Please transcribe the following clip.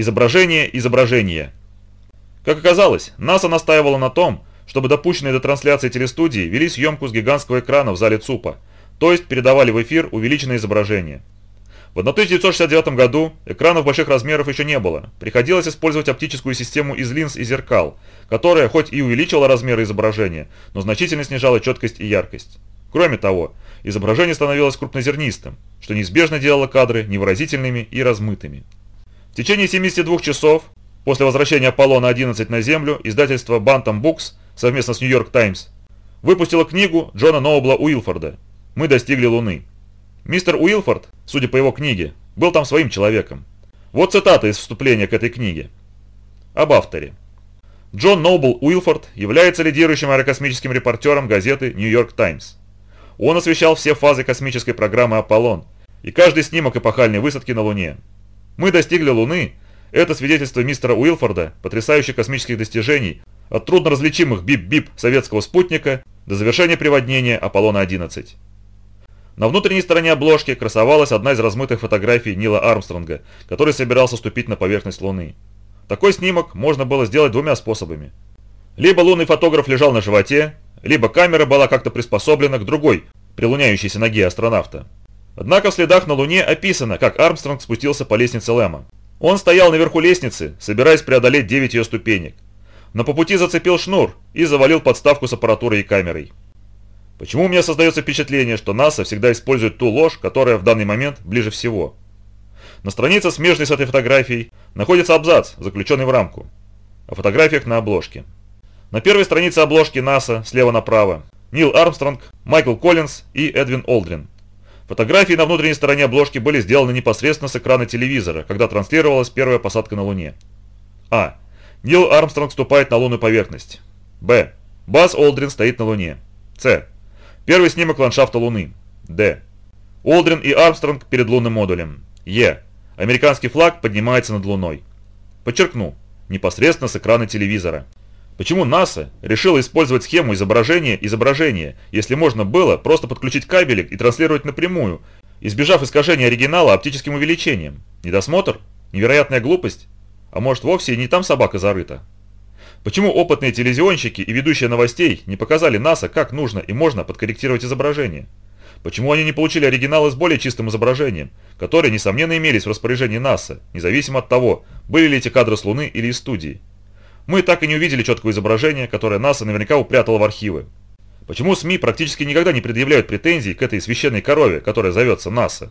Изображение, изображение. Как оказалось, НАСА настаивала на том, чтобы допущенные до трансляции телестудии вели съемку с гигантского экрана в зале ЦУПа, то есть передавали в эфир увеличенное изображение. В 1969 году экранов больших размеров еще не было, приходилось использовать оптическую систему из линз и зеркал, которая хоть и увеличивала размеры изображения, но значительно снижала четкость и яркость. Кроме того, изображение становилось крупнозернистым, что неизбежно делало кадры невыразительными и размытыми. В течение 72 часов после возвращения Аполлона-11 на Землю издательство Bantam Books совместно с Нью-Йорк Таймс выпустило книгу Джона Ноубла Уилфорда «Мы достигли Луны». Мистер Уилфорд, судя по его книге, был там своим человеком. Вот цитата из вступления к этой книге. Об авторе. Джон Ноубл Уилфорд является лидирующим аэрокосмическим репортером газеты «Нью-Йорк Таймс». Он освещал все фазы космической программы «Аполлон» и каждый снимок эпохальной высадки на Луне. Мы достигли Луны – это свидетельство мистера Уилфорда потрясающих космических достижений от трудноразличимых бип-бип советского спутника до завершения приводнения Аполлона-11. На внутренней стороне обложки красовалась одна из размытых фотографий Нила Армстронга, который собирался ступить на поверхность Луны. Такой снимок можно было сделать двумя способами. Либо лунный фотограф лежал на животе, либо камера была как-то приспособлена к другой, прилуняющейся ноге астронавта. Однако в следах на Луне описано, как Армстронг спустился по лестнице Лэма. Он стоял наверху лестницы, собираясь преодолеть 9 ее ступенек. Но по пути зацепил шнур и завалил подставку с аппаратурой и камерой. Почему у меня создается впечатление, что НАСА всегда использует ту ложь, которая в данный момент ближе всего? На странице, смежной с этой фотографией, находится абзац, заключенный в рамку. О фотографиях на обложке. На первой странице обложки НАСА, слева направо, Нил Армстронг, Майкл Коллинз и Эдвин Олдрин. Фотографии на внутренней стороне обложки были сделаны непосредственно с экрана телевизора, когда транслировалась первая посадка на Луне. А. Нил Армстронг ступает на лунную поверхность. Б. Баз Олдрин стоит на Луне. С. Первый снимок ландшафта Луны. Д. Олдрин и Армстронг перед лунным модулем. Е. Американский флаг поднимается над Луной. Подчеркну, непосредственно с экрана телевизора. Почему НАСА решила использовать схему изображения-изображения, если можно было просто подключить кабелек и транслировать напрямую, избежав искажения оригинала оптическим увеличением? Недосмотр? Невероятная глупость? А может вовсе и не там собака зарыта? Почему опытные телевизионщики и ведущие новостей не показали НАСА, как нужно и можно подкорректировать изображение? Почему они не получили оригиналы с более чистым изображением, которые, несомненно, имелись в распоряжении НАСА, независимо от того, были ли эти кадры с Луны или из студии? Мы так и не увидели четкого изображения, которое НАСА наверняка упрятало в архивы. Почему СМИ практически никогда не предъявляют претензий к этой священной корове, которая зовется НАСА?